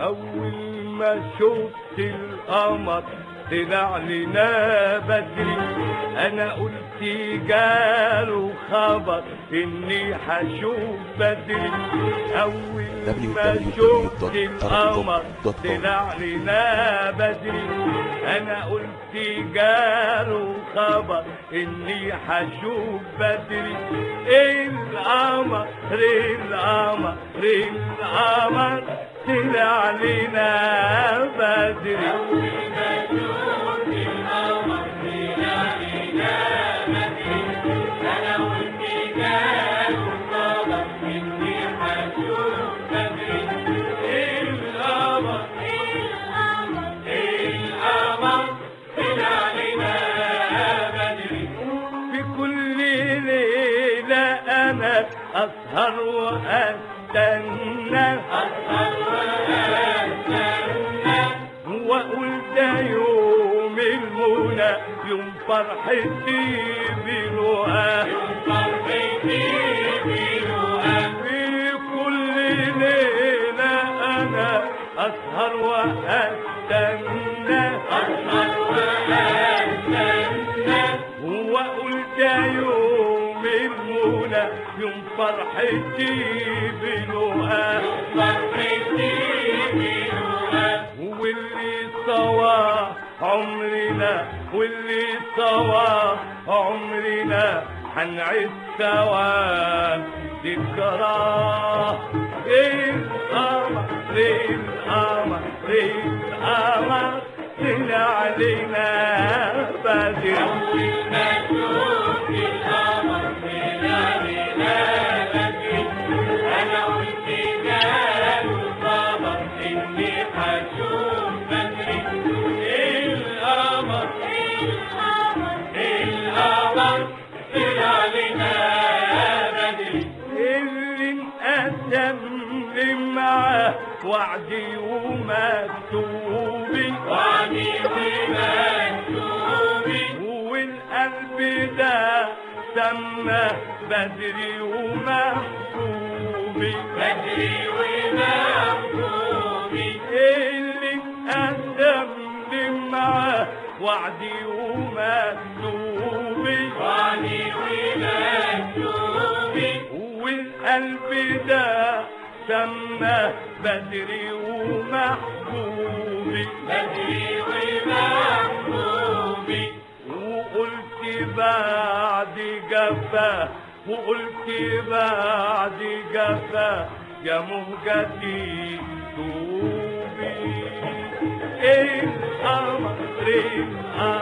أول ما شفت القمر طلع لنا بدري أنا قلت جاله خبر إني هشوف بدري أول ما شفت القمر طلع لنا بدري أنا قلت جاله خبر إني هشوف بدري القمر القمر القمر طلع لنا أسهر وأستنى أسهر وأستنى وأقول يوم المنى يوم فرحتي بلقاه يوم فرحتي بلقاه في كل ليلة أنا أسهر وأستنى أسهر وأستنى يوم فرحتي بلقاه فرحتي بلقاه واللي سوا عمرنا، واللي سوا عمرنا. هنعيش سوا ذكرى القمر القمر القمر طلع علينا بدري أول ما معاه وعدي ومكتوبي وعدي ومكتوبي والقلب ده سمى بدري ومحبوبي بدري ومحبوبي اللي انقسم لي معاه وعدي ومكتوبي وعدي ومكتوبي والقلب ده سمى بدري ومحبوبي. بدري ومحبوبي وقلت بعد جفا، وقلت بعد جفا، يا مهجتي توبي. القمر القمر القمر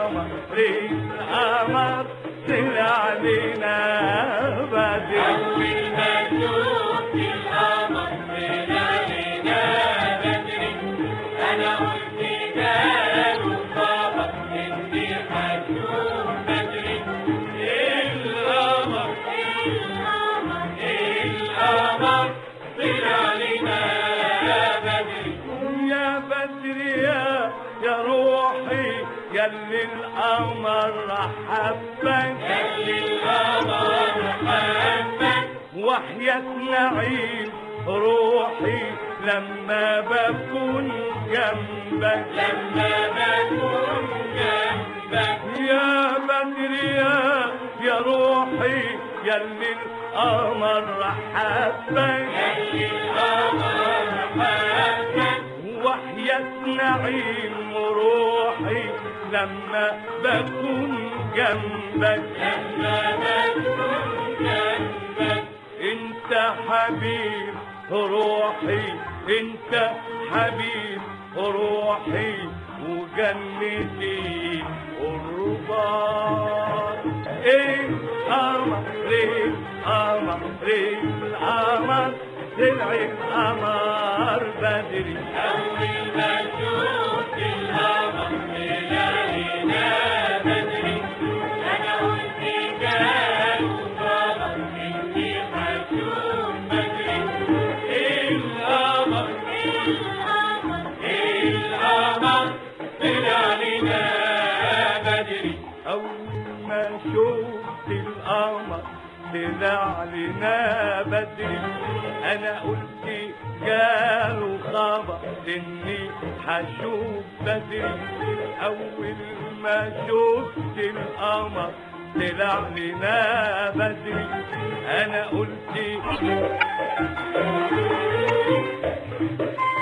يا القمر حبك يا القمر حبك وحياة نعيم روحي لما بكون جنبك لما بكون جنبك يا بدري يا يا روحي يا اللي القمر حبك يا اللي القمر حبك وحياة نعيم لما بكون جنبك لما بكون جنبك انت حبيب روحي انت حبيب روحي وجنتي قربان ايه القمر طلع القمر بدري اول ما ملوك القمر طلع لنا بدري انا قلت جاله خبر اني هشوف بدري اول ما شفت القمر طلع لنا بدري انا قلت Thank you.